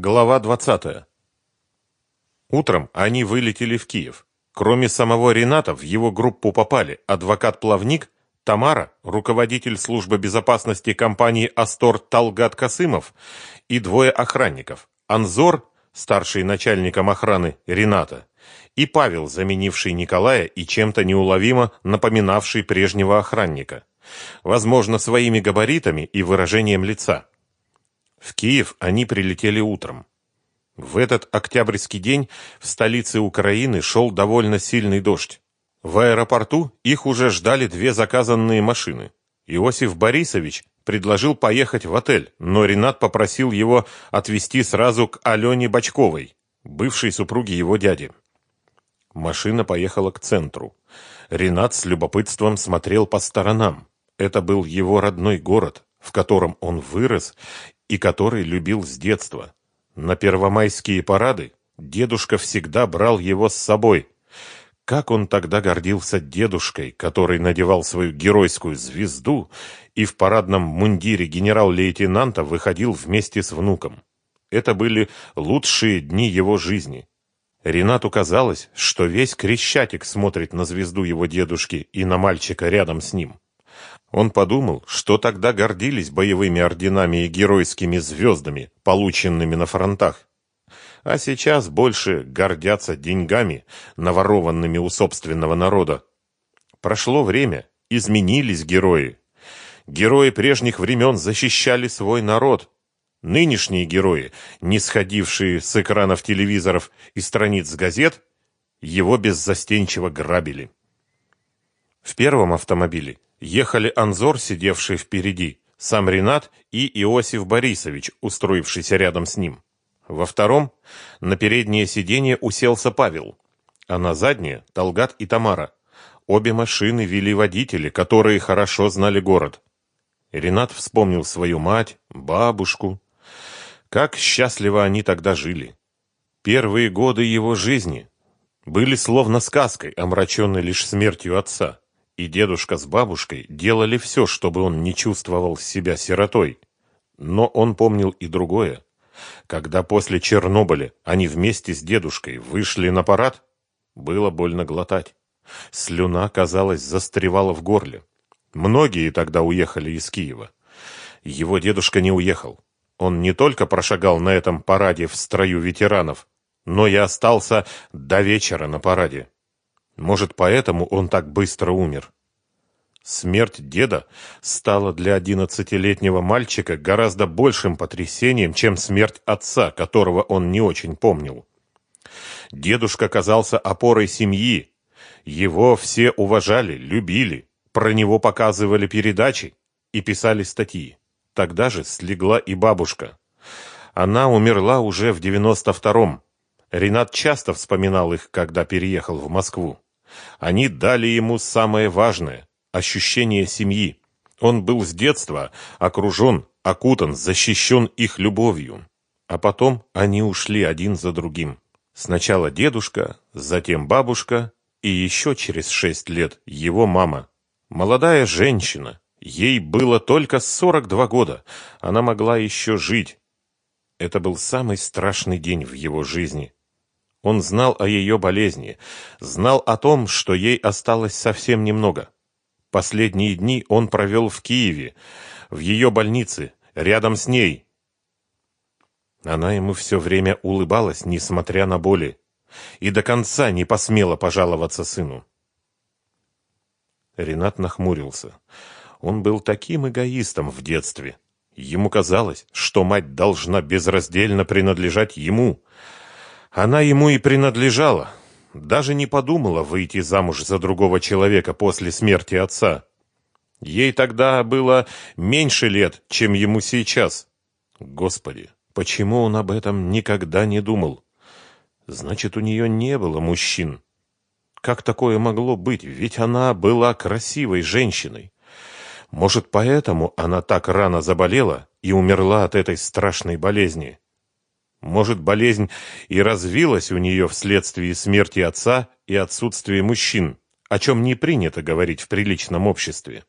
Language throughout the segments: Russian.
Глава 20. Утром они вылетели в Киев. Кроме самого Рената, в его группу попали адвокат-плавник, Тамара, руководитель службы безопасности компании «Астор» Талгат Касымов и двое охранников. Анзор, старший начальником охраны Рената, и Павел, заменивший Николая и чем-то неуловимо напоминавший прежнего охранника. Возможно, своими габаритами и выражением лица. В Киев они прилетели утром. В этот октябрьский день в столице Украины шел довольно сильный дождь. В аэропорту их уже ждали две заказанные машины. Иосиф Борисович предложил поехать в отель, но Ренат попросил его отвезти сразу к Алене Бочковой, бывшей супруге его дяди. Машина поехала к центру. Ренат с любопытством смотрел по сторонам. Это был его родной город, в котором он вырос и который любил с детства. На первомайские парады дедушка всегда брал его с собой. Как он тогда гордился дедушкой, который надевал свою геройскую звезду и в парадном мундире генерал-лейтенанта выходил вместе с внуком. Это были лучшие дни его жизни. Ренату казалось, что весь Крещатик смотрит на звезду его дедушки и на мальчика рядом с ним. Он подумал, что тогда гордились боевыми орденами и геройскими звездами, полученными на фронтах. А сейчас больше гордятся деньгами, наворованными у собственного народа. Прошло время, изменились герои. Герои прежних времен защищали свой народ. Нынешние герои, не сходившие с экранов телевизоров и страниц газет, его беззастенчиво грабили. В первом автомобиле ехали Анзор, сидевший впереди, сам Ренат и Иосиф Борисович, устроившийся рядом с ним. Во втором на переднее сиденье уселся Павел, а на заднее – Талгат и Тамара. Обе машины вели водители, которые хорошо знали город. Ренат вспомнил свою мать, бабушку. Как счастливо они тогда жили. Первые годы его жизни были словно сказкой, омраченной лишь смертью отца и дедушка с бабушкой делали все, чтобы он не чувствовал себя сиротой. Но он помнил и другое. Когда после Чернобыля они вместе с дедушкой вышли на парад, было больно глотать. Слюна, казалось, застревала в горле. Многие тогда уехали из Киева. Его дедушка не уехал. Он не только прошагал на этом параде в строю ветеранов, но и остался до вечера на параде. Может, поэтому он так быстро умер. Смерть деда стала для одиннадцатилетнего мальчика гораздо большим потрясением, чем смерть отца, которого он не очень помнил. Дедушка казался опорой семьи. Его все уважали, любили, про него показывали передачи и писали статьи. Тогда же слегла и бабушка. Она умерла уже в девяносто втором. Ренат часто вспоминал их, когда переехал в Москву. Они дали ему самое важное – ощущение семьи. Он был с детства окружен, окутан, защищен их любовью. А потом они ушли один за другим. Сначала дедушка, затем бабушка и еще через шесть лет его мама. Молодая женщина. Ей было только 42 года. Она могла еще жить. Это был самый страшный день в его жизни. Он знал о ее болезни, знал о том, что ей осталось совсем немного. Последние дни он провел в Киеве, в ее больнице, рядом с ней. Она ему все время улыбалась, несмотря на боли, и до конца не посмела пожаловаться сыну. Ренат нахмурился. Он был таким эгоистом в детстве. Ему казалось, что мать должна безраздельно принадлежать ему, она ему и принадлежала. Даже не подумала выйти замуж за другого человека после смерти отца. Ей тогда было меньше лет, чем ему сейчас. Господи, почему он об этом никогда не думал? Значит, у нее не было мужчин. Как такое могло быть? Ведь она была красивой женщиной. Может, поэтому она так рано заболела и умерла от этой страшной болезни? Может, болезнь и развилась у нее вследствие смерти отца и отсутствия мужчин, о чем не принято говорить в приличном обществе.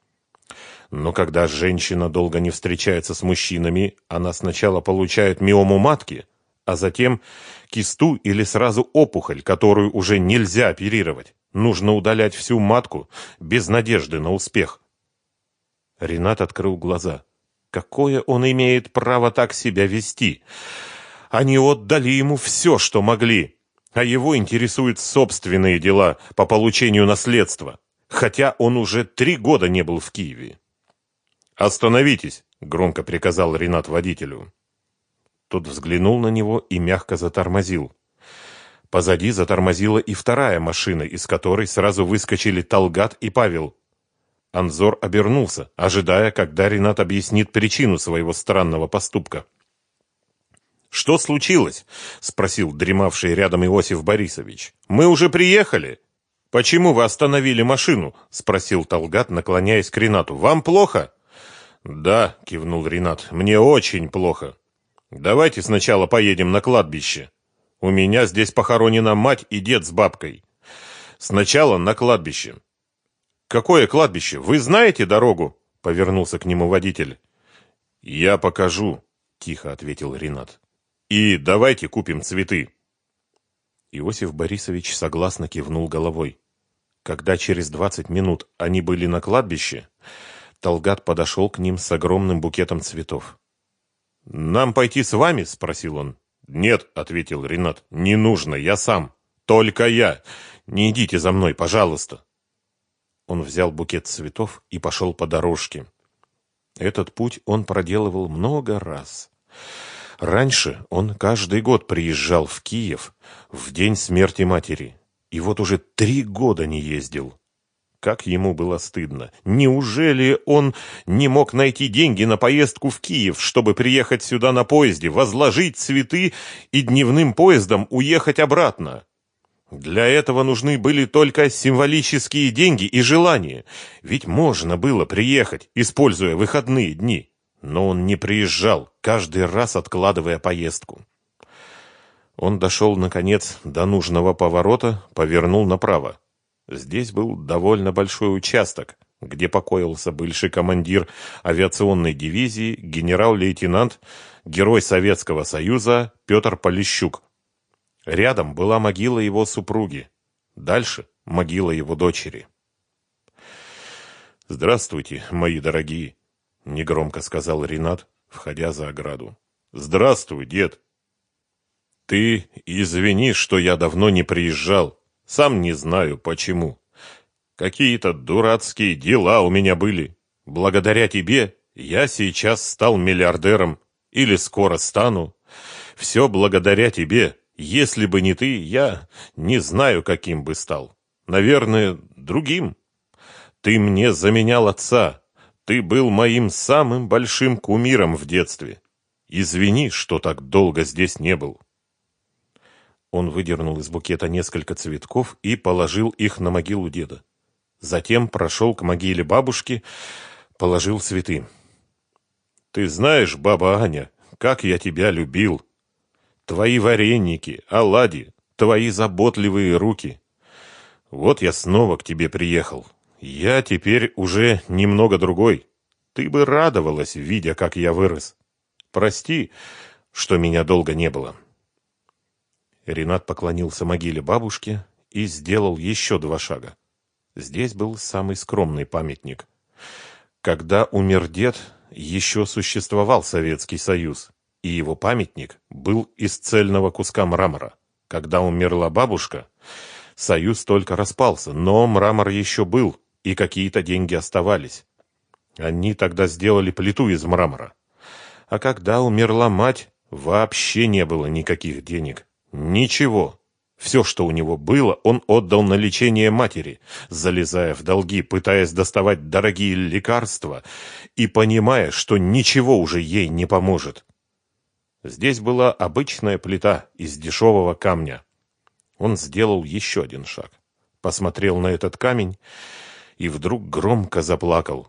Но когда женщина долго не встречается с мужчинами, она сначала получает миому матки, а затем кисту или сразу опухоль, которую уже нельзя оперировать. Нужно удалять всю матку без надежды на успех. Ренат открыл глаза. Какое он имеет право так себя вести? Они отдали ему все, что могли, а его интересуют собственные дела по получению наследства, хотя он уже три года не был в Киеве. «Остановитесь!» — громко приказал Ренат водителю. Тот взглянул на него и мягко затормозил. Позади затормозила и вторая машина, из которой сразу выскочили Талгат и Павел. Анзор обернулся, ожидая, когда Ренат объяснит причину своего странного поступка. «Что случилось?» — спросил дремавший рядом Иосиф Борисович. «Мы уже приехали». «Почему вы остановили машину?» — спросил Талгат, наклоняясь к Ренату. «Вам плохо?» «Да», — кивнул Ренат, — «мне очень плохо. Давайте сначала поедем на кладбище». У меня здесь похоронена мать и дед с бабкой. Сначала на кладбище. Какое кладбище? Вы знаете дорогу? Повернулся к нему водитель. Я покажу, тихо ответил Ренат. И давайте купим цветы. Иосиф Борисович согласно кивнул головой. Когда через двадцать минут они были на кладбище, Талгат подошел к ним с огромным букетом цветов. «Нам пойти с вами?» – спросил он. «Нет», — ответил Ренат, — «не нужно, я сам. Только я. Не идите за мной, пожалуйста». Он взял букет цветов и пошел по дорожке. Этот путь он проделывал много раз. Раньше он каждый год приезжал в Киев в день смерти матери, и вот уже три года не ездил. Как ему было стыдно. Неужели он не мог найти деньги на поездку в Киев, чтобы приехать сюда на поезде, возложить цветы и дневным поездом уехать обратно? Для этого нужны были только символические деньги и желание. Ведь можно было приехать, используя выходные дни. Но он не приезжал, каждый раз откладывая поездку. Он дошел, наконец, до нужного поворота, повернул направо. Здесь был довольно большой участок, где покоился бывший командир авиационной дивизии, генерал-лейтенант, герой Советского Союза Петр Полищук. Рядом была могила его супруги, дальше могила его дочери. «Здравствуйте, мои дорогие», — негромко сказал Ренат, входя за ограду. «Здравствуй, дед». «Ты извини, что я давно не приезжал. Сам не знаю почему. Какие-то дурацкие дела у меня были. Благодаря тебе я сейчас стал миллиардером. Или скоро стану. Все благодаря тебе. Если бы не ты, я не знаю, каким бы стал. Наверное, другим. Ты мне заменял отца. Ты был моим самым большим кумиром в детстве. Извини, что так долго здесь не был. Он выдернул из букета несколько цветков и положил их на могилу деда. Затем прошел к могиле бабушки, положил цветы. «Ты знаешь, баба Аня, как я тебя любил. Твои вареники, оладьи, твои заботливые руки. Вот я снова к тебе приехал. Я теперь уже немного другой. Ты бы радовалась, видя, как я вырос. Прости, что меня долго не было». Ренат поклонился могиле бабушки и сделал еще два шага. Здесь был самый скромный памятник. Когда умер дед, еще существовал Советский Союз, и его памятник был из цельного куска мрамора. Когда умерла бабушка, Союз только распался, но мрамор еще был, и какие-то деньги оставались. Они тогда сделали плиту из мрамора. А когда умерла мать, вообще не было никаких денег. Ничего. Все, что у него было, он отдал на лечение матери, залезая в долги, пытаясь доставать дорогие лекарства и понимая, что ничего уже ей не поможет. Здесь была обычная плита из дешевого камня. Он сделал еще один шаг, посмотрел на этот камень и вдруг громко заплакал.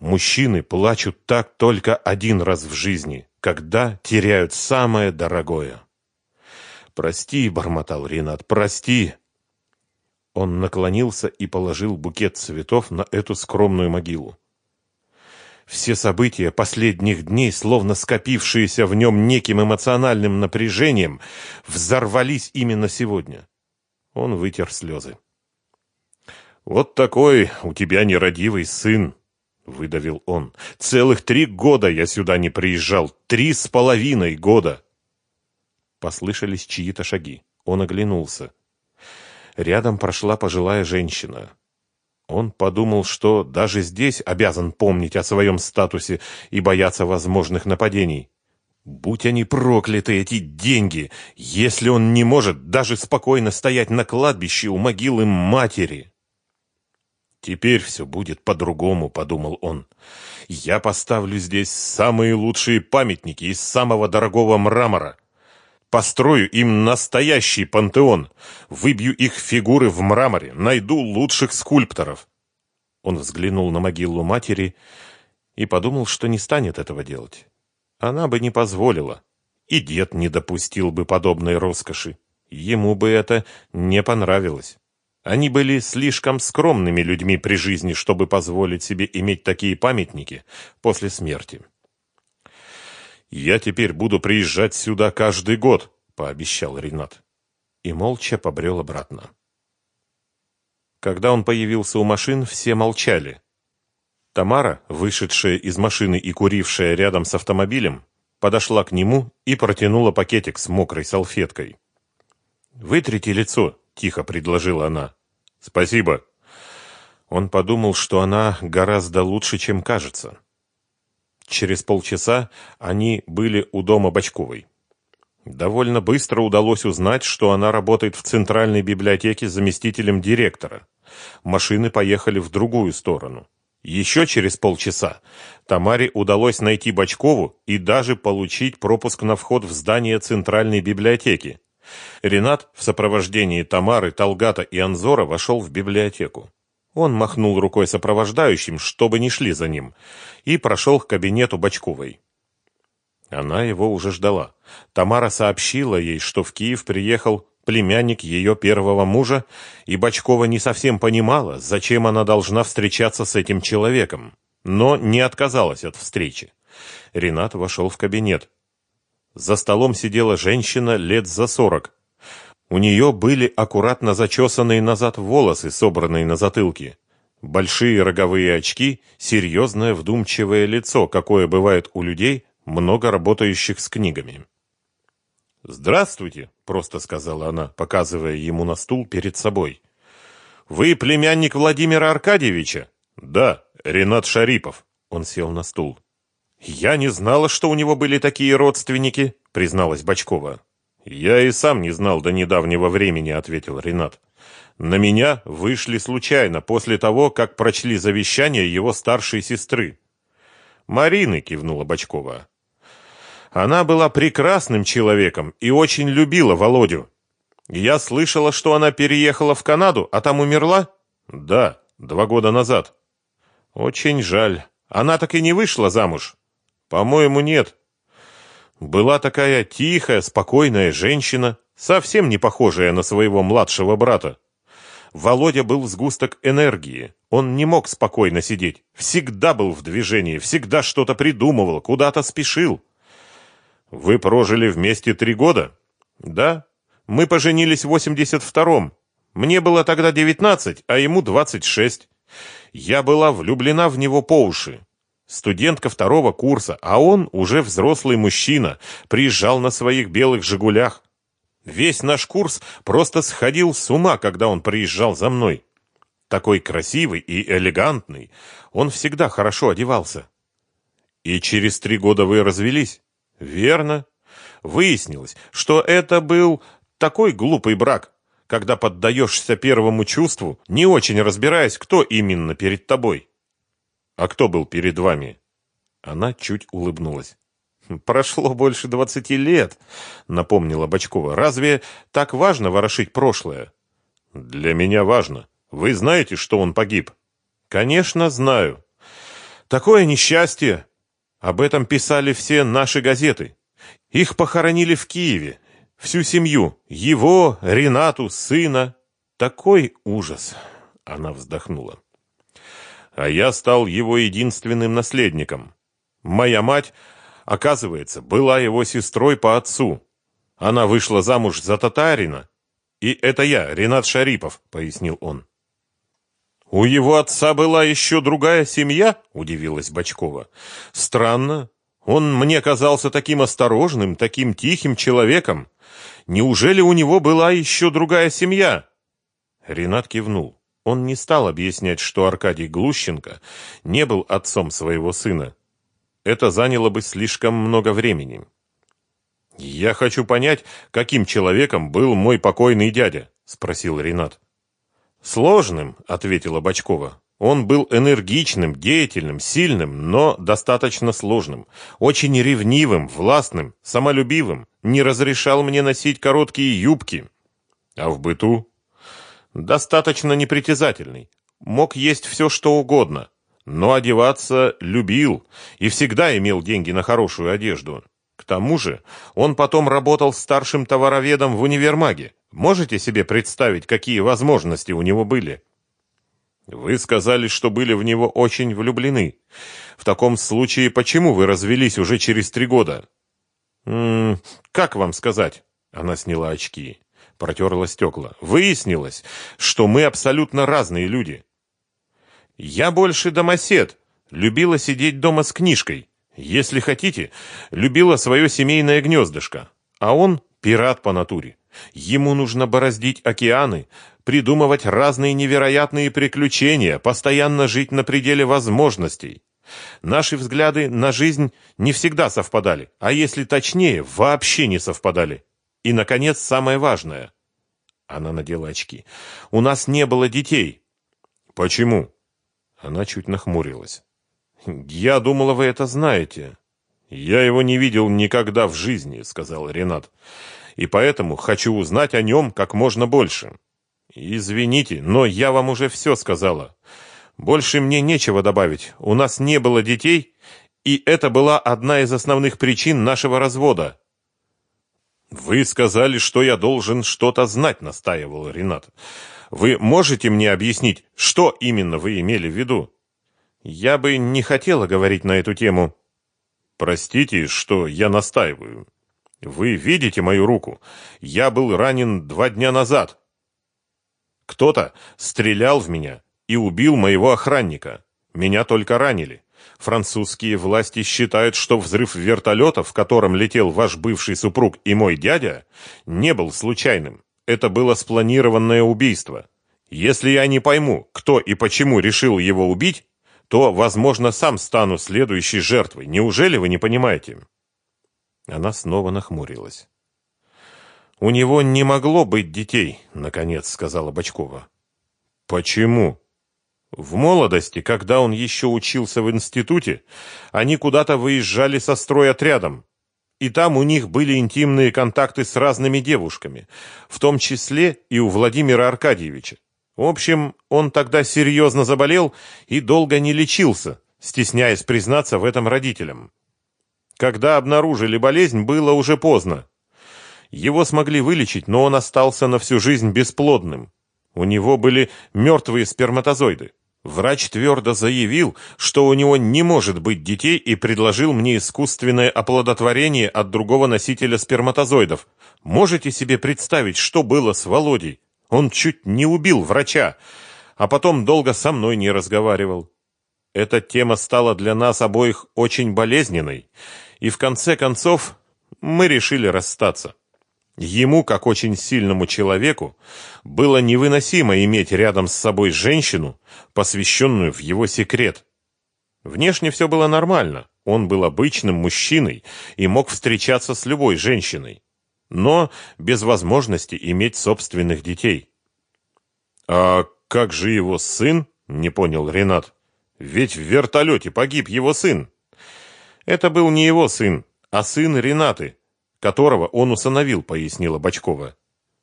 Мужчины плачут так только один раз в жизни, когда теряют самое дорогое. «Прости», — бормотал Ренат, — «прости». Он наклонился и положил букет цветов на эту скромную могилу. Все события последних дней, словно скопившиеся в нем неким эмоциональным напряжением, взорвались именно сегодня. Он вытер слезы. «Вот такой у тебя нерадивый сын», — выдавил он. «Целых три года я сюда не приезжал. Три с половиной года». Послышались чьи-то шаги. Он оглянулся. Рядом прошла пожилая женщина. Он подумал, что даже здесь обязан помнить о своем статусе и бояться возможных нападений. Будь они прокляты, эти деньги, если он не может даже спокойно стоять на кладбище у могилы матери. Теперь все будет по-другому, подумал он. Я поставлю здесь самые лучшие памятники из самого дорогого мрамора. Построю им настоящий пантеон, выбью их фигуры в мраморе, найду лучших скульпторов. Он взглянул на могилу матери и подумал, что не станет этого делать. Она бы не позволила, и дед не допустил бы подобной роскоши. Ему бы это не понравилось. Они были слишком скромными людьми при жизни, чтобы позволить себе иметь такие памятники после смерти. «Я теперь буду приезжать сюда каждый год», — пообещал Ренат. И молча побрел обратно. Когда он появился у машин, все молчали. Тамара, вышедшая из машины и курившая рядом с автомобилем, подошла к нему и протянула пакетик с мокрой салфеткой. «Вытрите лицо», — тихо предложила она. «Спасибо». Он подумал, что она гораздо лучше, чем кажется. Через полчаса они были у дома Бочковой. Довольно быстро удалось узнать, что она работает в центральной библиотеке заместителем директора. Машины поехали в другую сторону. Еще через полчаса Тамаре удалось найти Бочкову и даже получить пропуск на вход в здание центральной библиотеки. Ренат в сопровождении Тамары, Талгата и Анзора вошел в библиотеку. Он махнул рукой сопровождающим, чтобы не шли за ним, и прошел к кабинету Бочковой. Она его уже ждала. Тамара сообщила ей, что в Киев приехал племянник ее первого мужа, и Бочкова не совсем понимала, зачем она должна встречаться с этим человеком, но не отказалась от встречи. Ренат вошел в кабинет. За столом сидела женщина лет за сорок, у нее были аккуратно зачесанные назад волосы, собранные на затылке. Большие роговые очки, серьезное вдумчивое лицо, какое бывает у людей, много работающих с книгами. «Здравствуйте», — просто сказала она, показывая ему на стул перед собой. «Вы племянник Владимира Аркадьевича?» «Да, Ренат Шарипов». Он сел на стул. «Я не знала, что у него были такие родственники», — призналась Бочкова. «Я и сам не знал до недавнего времени», — ответил Ренат. «На меня вышли случайно, после того, как прочли завещание его старшей сестры». «Марины», — кивнула Бочкова. «Она была прекрасным человеком и очень любила Володю. Я слышала, что она переехала в Канаду, а там умерла?» «Да, два года назад». «Очень жаль. Она так и не вышла замуж?» «По-моему, нет. Была такая тихая, спокойная женщина, совсем не похожая на своего младшего брата. Володя был сгусток энергии. Он не мог спокойно сидеть. Всегда был в движении, всегда что-то придумывал, куда-то спешил. Вы прожили вместе три года? Да. Мы поженились в 82-м. Мне было тогда 19, а ему 26. Я была влюблена в него по уши студентка второго курса, а он уже взрослый мужчина, приезжал на своих белых «Жигулях». Весь наш курс просто сходил с ума, когда он приезжал за мной. Такой красивый и элегантный, он всегда хорошо одевался. И через три года вы развелись? Верно. Выяснилось, что это был такой глупый брак, когда поддаешься первому чувству, не очень разбираясь, кто именно перед тобой. А кто был перед вами? Она чуть улыбнулась. Прошло больше двадцати лет, напомнила Бочкова. Разве так важно ворошить прошлое? Для меня важно. Вы знаете, что он погиб? Конечно, знаю. Такое несчастье. Об этом писали все наши газеты. Их похоронили в Киеве. Всю семью. Его, Ренату, сына. Такой ужас. Она вздохнула. А я стал его единственным наследником. Моя мать, оказывается, была его сестрой по отцу. Она вышла замуж за татарина, и это я, Ренат Шарипов, пояснил он. У его отца была еще другая семья, удивилась Бочкова. Странно, он мне казался таким осторожным, таким тихим человеком. Неужели у него была еще другая семья? Ренат кивнул. Он не стал объяснять, что Аркадий Глущенко не был отцом своего сына. Это заняло бы слишком много времени. «Я хочу понять, каким человеком был мой покойный дядя?» – спросил Ренат. «Сложным», – ответила Бочкова. «Он был энергичным, деятельным, сильным, но достаточно сложным, очень ревнивым, властным, самолюбивым, не разрешал мне носить короткие юбки. А в быту достаточно непритязательный, мог есть все, что угодно, но одеваться любил и всегда имел деньги на хорошую одежду. К тому же он потом работал старшим товароведом в универмаге. Можете себе представить, какие возможности у него были? Вы сказали, что были в него очень влюблены. В таком случае, почему вы развелись уже через три года? М как вам сказать? Она сняла очки протерла стекла. Выяснилось, что мы абсолютно разные люди. Я больше домосед, любила сидеть дома с книжкой. Если хотите, любила свое семейное гнездышко. А он пират по натуре. Ему нужно бороздить океаны, придумывать разные невероятные приключения, постоянно жить на пределе возможностей. Наши взгляды на жизнь не всегда совпадали, а если точнее, вообще не совпадали. И, наконец, самое важное. Она надела очки. У нас не было детей. Почему? Она чуть нахмурилась. Я думала, вы это знаете. Я его не видел никогда в жизни, сказал Ренат. И поэтому хочу узнать о нем как можно больше. Извините, но я вам уже все сказала. Больше мне нечего добавить. У нас не было детей, и это была одна из основных причин нашего развода. «Вы сказали, что я должен что-то знать», — настаивал Ренат. «Вы можете мне объяснить, что именно вы имели в виду?» «Я бы не хотела говорить на эту тему». «Простите, что я настаиваю. Вы видите мою руку? Я был ранен два дня назад. Кто-то стрелял в меня и убил моего охранника. Меня только ранили. Французские власти считают, что взрыв вертолета, в котором летел ваш бывший супруг и мой дядя, не был случайным. Это было спланированное убийство. Если я не пойму, кто и почему решил его убить, то, возможно, сам стану следующей жертвой. Неужели вы не понимаете? Она снова нахмурилась. У него не могло быть детей, наконец сказала Бочкова. Почему? В молодости, когда он еще учился в институте, они куда-то выезжали со стройотрядом, и там у них были интимные контакты с разными девушками, в том числе и у Владимира Аркадьевича. В общем, он тогда серьезно заболел и долго не лечился, стесняясь признаться в этом родителям. Когда обнаружили болезнь, было уже поздно. Его смогли вылечить, но он остался на всю жизнь бесплодным. У него были мертвые сперматозоиды. Врач твердо заявил, что у него не может быть детей и предложил мне искусственное оплодотворение от другого носителя сперматозоидов. Можете себе представить, что было с Володей? Он чуть не убил врача, а потом долго со мной не разговаривал. Эта тема стала для нас обоих очень болезненной, и в конце концов мы решили расстаться. Ему, как очень сильному человеку, было невыносимо иметь рядом с собой женщину, посвященную в его секрет. Внешне все было нормально, он был обычным мужчиной и мог встречаться с любой женщиной, но без возможности иметь собственных детей. «А как же его сын?» — не понял Ренат. «Ведь в вертолете погиб его сын». «Это был не его сын, а сын Ренаты», которого он усыновил, пояснила Бочкова.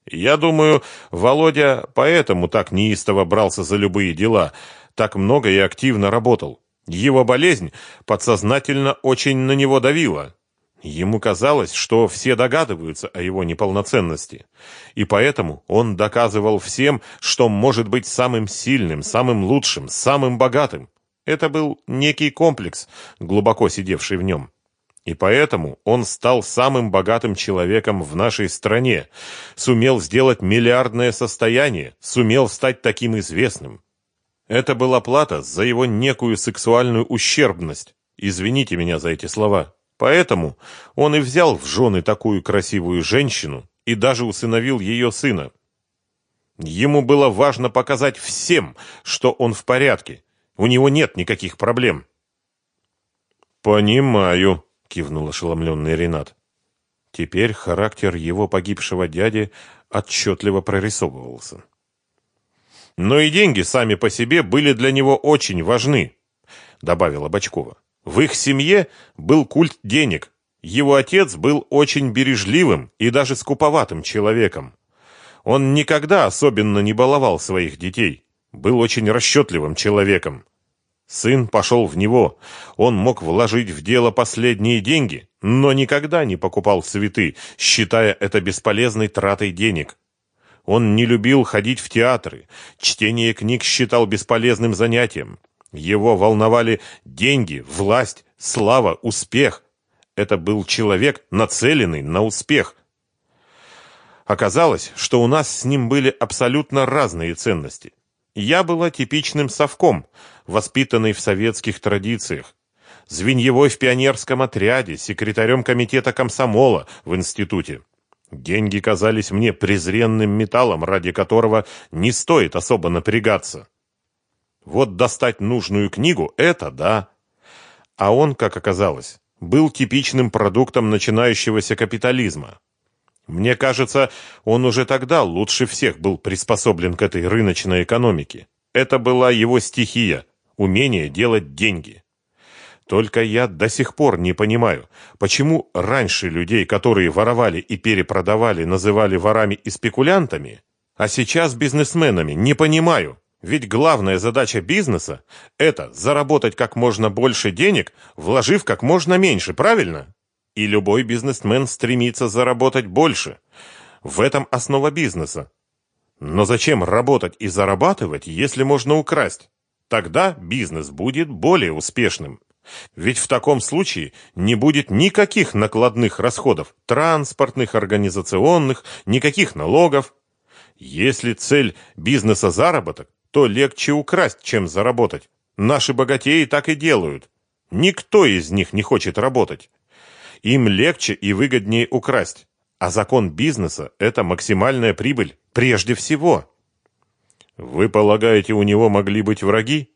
Я думаю, Володя поэтому так неистово брался за любые дела, так много и активно работал. Его болезнь подсознательно очень на него давила. Ему казалось, что все догадываются о его неполноценности, и поэтому он доказывал всем, что может быть самым сильным, самым лучшим, самым богатым. Это был некий комплекс, глубоко сидевший в нем. И поэтому он стал самым богатым человеком в нашей стране, сумел сделать миллиардное состояние, сумел стать таким известным. Это была плата за его некую сексуальную ущербность. Извините меня за эти слова. Поэтому он и взял в жены такую красивую женщину и даже усыновил ее сына. Ему было важно показать всем, что он в порядке. У него нет никаких проблем. «Понимаю», — кивнул ошеломленный Ренат. Теперь характер его погибшего дяди отчетливо прорисовывался. «Но и деньги сами по себе были для него очень важны», — добавила Бочкова. «В их семье был культ денег. Его отец был очень бережливым и даже скуповатым человеком. Он никогда особенно не баловал своих детей, был очень расчетливым человеком. Сын пошел в него. Он мог вложить в дело последние деньги, но никогда не покупал цветы, считая это бесполезной тратой денег. Он не любил ходить в театры, чтение книг считал бесполезным занятием. Его волновали деньги, власть, слава, успех. Это был человек, нацеленный на успех, Оказалось, что у нас с ним были абсолютно разные ценности. Я была типичным совком, воспитанный в советских традициях, звеньевой в пионерском отряде, секретарем комитета комсомола в институте. Деньги казались мне презренным металлом, ради которого не стоит особо напрягаться. Вот достать нужную книгу – это да. А он, как оказалось, был типичным продуктом начинающегося капитализма. Мне кажется, он уже тогда лучше всех был приспособлен к этой рыночной экономике. Это была его стихия умение делать деньги. Только я до сих пор не понимаю, почему раньше людей, которые воровали и перепродавали, называли ворами и спекулянтами, а сейчас бизнесменами. Не понимаю. Ведь главная задача бизнеса это заработать как можно больше денег, вложив как можно меньше, правильно? И любой бизнесмен стремится заработать больше. В этом основа бизнеса. Но зачем работать и зарабатывать, если можно украсть? Тогда бизнес будет более успешным. Ведь в таком случае не будет никаких накладных расходов, транспортных, организационных, никаких налогов. Если цель бизнеса заработок, то легче украсть, чем заработать. Наши богатеи так и делают. Никто из них не хочет работать. Им легче и выгоднее украсть. А закон бизнеса – это максимальная прибыль прежде всего. Вы полагаете, у него могли быть враги?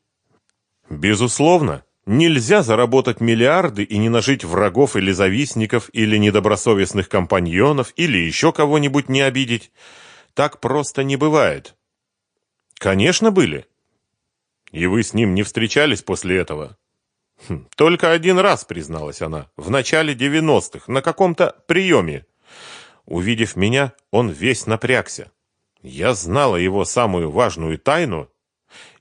Безусловно. Нельзя заработать миллиарды и не нажить врагов или завистников, или недобросовестных компаньонов, или еще кого-нибудь не обидеть. Так просто не бывает. Конечно, были. И вы с ним не встречались после этого? Хм, только один раз, призналась она, в начале девяностых, на каком-то приеме. Увидев меня, он весь напрягся. Я знала его самую важную тайну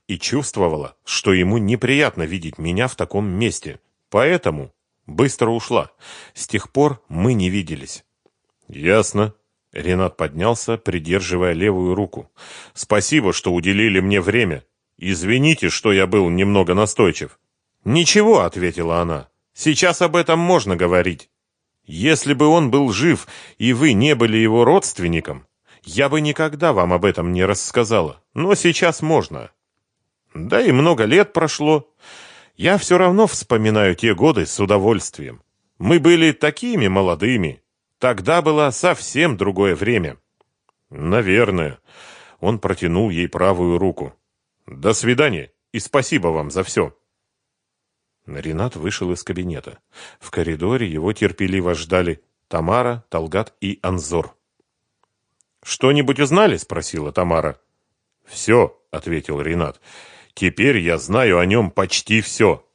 и чувствовала, что ему неприятно видеть меня в таком месте. Поэтому быстро ушла. С тех пор мы не виделись. Ясно. Ренат поднялся, придерживая левую руку. Спасибо, что уделили мне время. Извините, что я был немного настойчив. «Ничего», — ответила она, — «сейчас об этом можно говорить. Если бы он был жив, и вы не были его родственником, я бы никогда вам об этом не рассказала, но сейчас можно. Да и много лет прошло. Я все равно вспоминаю те годы с удовольствием. Мы были такими молодыми. Тогда было совсем другое время». «Наверное». Он протянул ей правую руку. «До свидания и спасибо вам за все». Ренат вышел из кабинета. В коридоре его терпеливо ждали Тамара, Талгат и Анзор. «Что-нибудь узнали?» — спросила Тамара. «Все», — ответил Ренат. «Теперь я знаю о нем почти все».